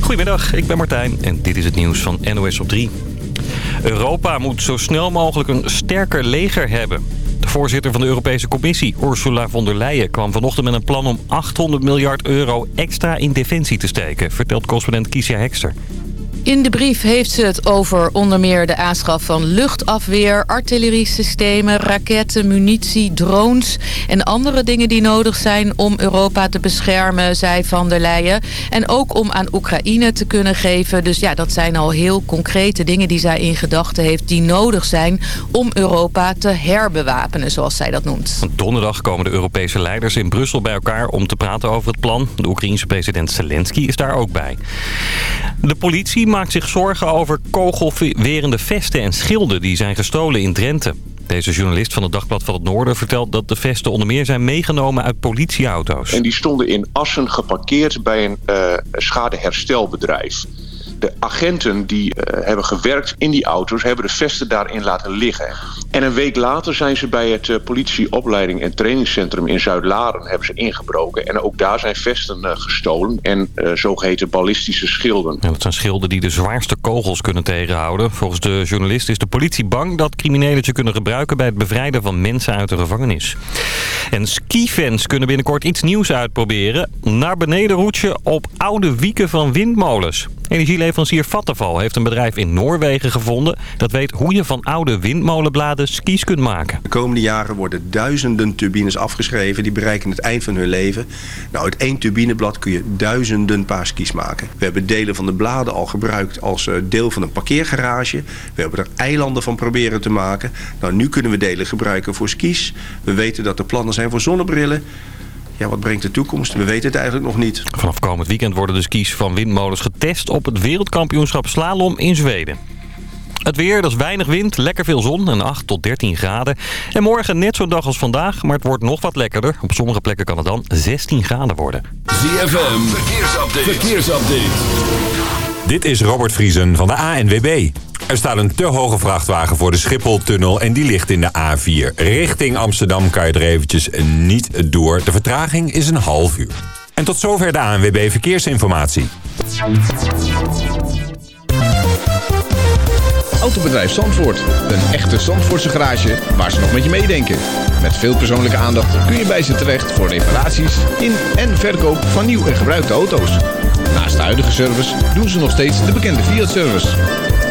Goedemiddag, ik ben Martijn en dit is het nieuws van NOS op 3. Europa moet zo snel mogelijk een sterker leger hebben. De voorzitter van de Europese Commissie, Ursula von der Leyen... kwam vanochtend met een plan om 800 miljard euro extra in defensie te steken... vertelt correspondent Kiesja Hekster. In de brief heeft ze het over onder meer de aanschaf van luchtafweer, artilleriesystemen, raketten, munitie, drones en andere dingen die nodig zijn om Europa te beschermen, zei Van der Leyen. En ook om aan Oekraïne te kunnen geven. Dus ja, dat zijn al heel concrete dingen die zij in gedachten heeft die nodig zijn om Europa te herbewapenen, zoals zij dat noemt. Donderdag komen de Europese leiders in Brussel bij elkaar om te praten over het plan. De Oekraïense president Zelensky is daar ook bij. De politie maakt zich zorgen over kogelwerende vesten en schilden die zijn gestolen in Drenthe. Deze journalist van het Dagblad van het Noorden vertelt dat de vesten onder meer zijn meegenomen uit politieauto's. En die stonden in Assen geparkeerd bij een uh, schadeherstelbedrijf. De agenten die uh, hebben gewerkt in die auto's hebben de vesten daarin laten liggen. En een week later zijn ze bij het uh, politieopleiding en trainingscentrum in Zuid-Laren hebben ze ingebroken. En ook daar zijn vesten uh, gestolen en zogeheten ballistische schilden. Ja, dat zijn schilden die de zwaarste kogels kunnen tegenhouden. Volgens de journalist is de politie bang dat criminelen ze kunnen gebruiken bij het bevrijden van mensen uit de gevangenis. En skifans kunnen binnenkort iets nieuws uitproberen. Naar beneden roetje op oude wieken van windmolens. Energieleverancier Vattenfall heeft een bedrijf in Noorwegen gevonden... dat weet hoe je van oude windmolenbladen skis kunt maken. De komende jaren worden duizenden turbines afgeschreven. Die bereiken het eind van hun leven. Nou, uit één turbineblad kun je duizenden paar skis maken. We hebben delen van de bladen al gebruikt als deel van een parkeergarage. We hebben er eilanden van proberen te maken. Nou, nu kunnen we delen gebruiken voor skis. We weten dat er plannen zijn voor zonnebrillen. Ja, wat brengt de toekomst? We weten het eigenlijk nog niet. Vanaf komend weekend worden de skis van windmolens getest op het wereldkampioenschap slalom in Zweden. Het weer, dat is weinig wind, lekker veel zon en 8 tot 13 graden. En morgen net zo'n dag als vandaag, maar het wordt nog wat lekkerder. Op sommige plekken kan het dan 16 graden worden. ZFM, verkeersupdate. verkeersupdate. Dit is Robert Vriesen van de ANWB. Er staat een te hoge vrachtwagen voor de Schipholtunnel en die ligt in de A4. Richting Amsterdam kan je er eventjes niet door. De vertraging is een half uur. En tot zover de ANWB Verkeersinformatie. Autobedrijf Zandvoort. Een echte Zandvoortse garage waar ze nog met je meedenken. Met veel persoonlijke aandacht kun je bij ze terecht voor reparaties in en verkoop van nieuw en gebruikte auto's. Naast de huidige service doen ze nog steeds de bekende Fiat-service.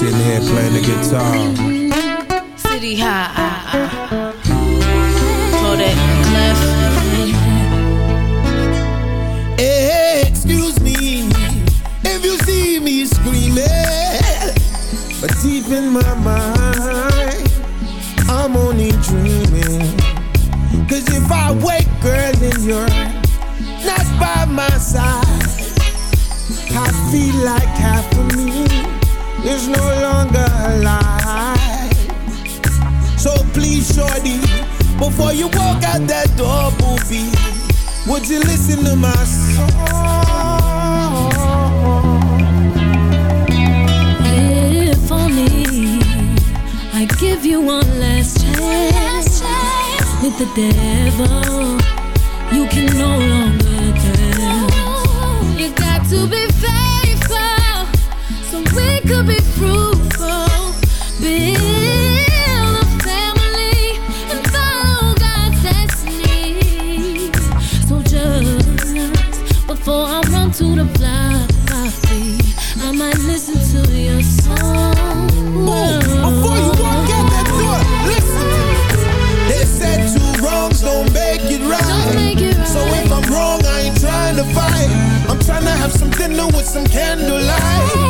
Sitting here playing the guitar. City High. Kodak Clef. Hey, excuse me if you see me screaming. But deep in my mind, I'm only dreaming. Cause if I wake, girl, and you're not by my side, I feel like half of me is no longer alive. So please, shorty, before you walk out that door, booby, would you listen to my song? If only I give you one last chance with the devil, you can no longer dance. You got to be faithful some dinner with some candlelight.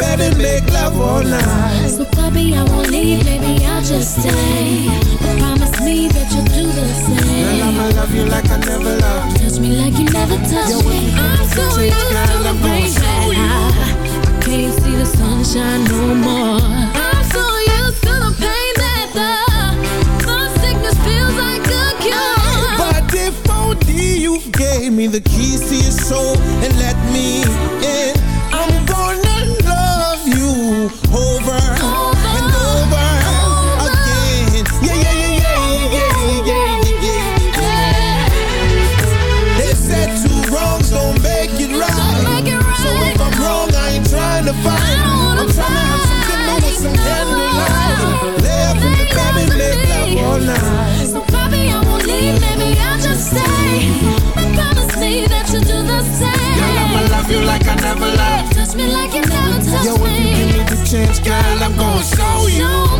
Lay up bed and make love all night. So, puppy, I won't leave, baby, I'll just stay. But promise me that you'll do the Girl, same. I'ma love you like I never loved. Touch me like you never touched me. I'm so used to the rain, you. I can't see the sunshine no more. I'm so used to the pain that the, the sickness feels like a cure. But if only you gave me the keys to your soul and let me in, So show you.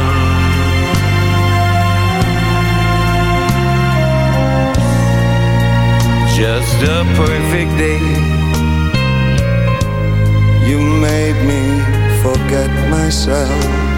just a perfect day. You made me forget myself.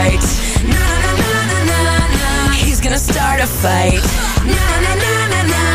right. Na na na na na na. He's gonna start a fight. Na na na na na.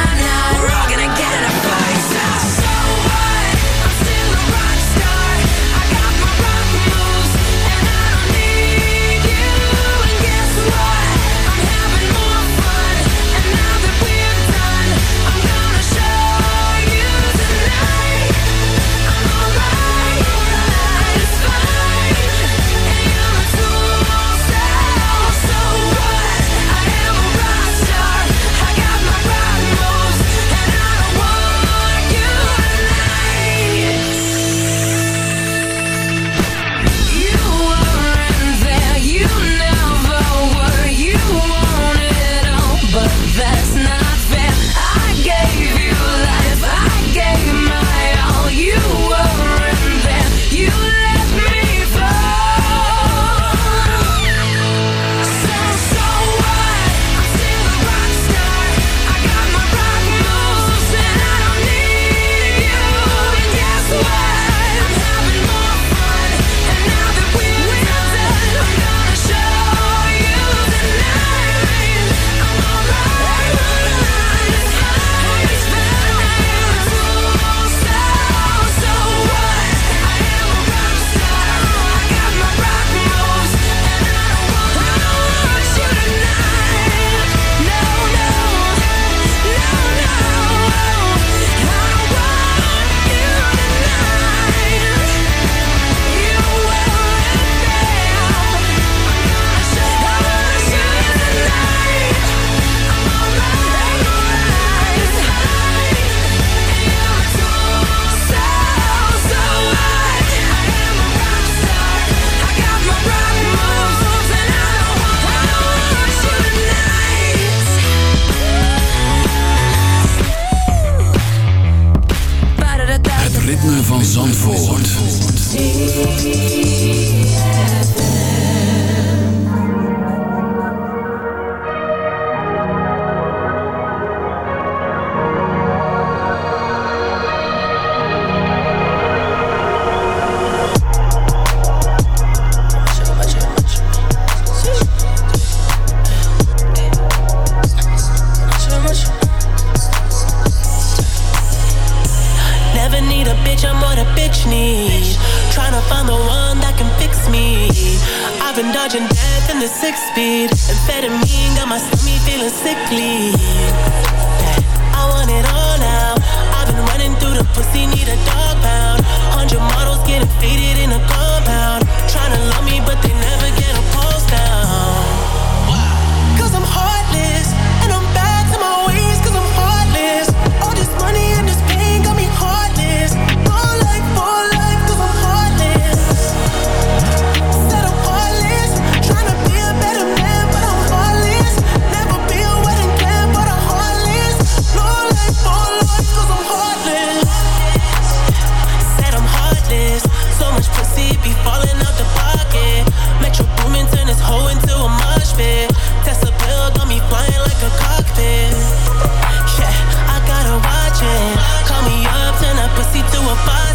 this. So much pussy be falling out the pocket. Metro Boomin, turn this hoe into a mosh pit. Tesla bill got me flying like a cockpit. Yeah, I gotta watch it. Call me up, turn that pussy to a faucet.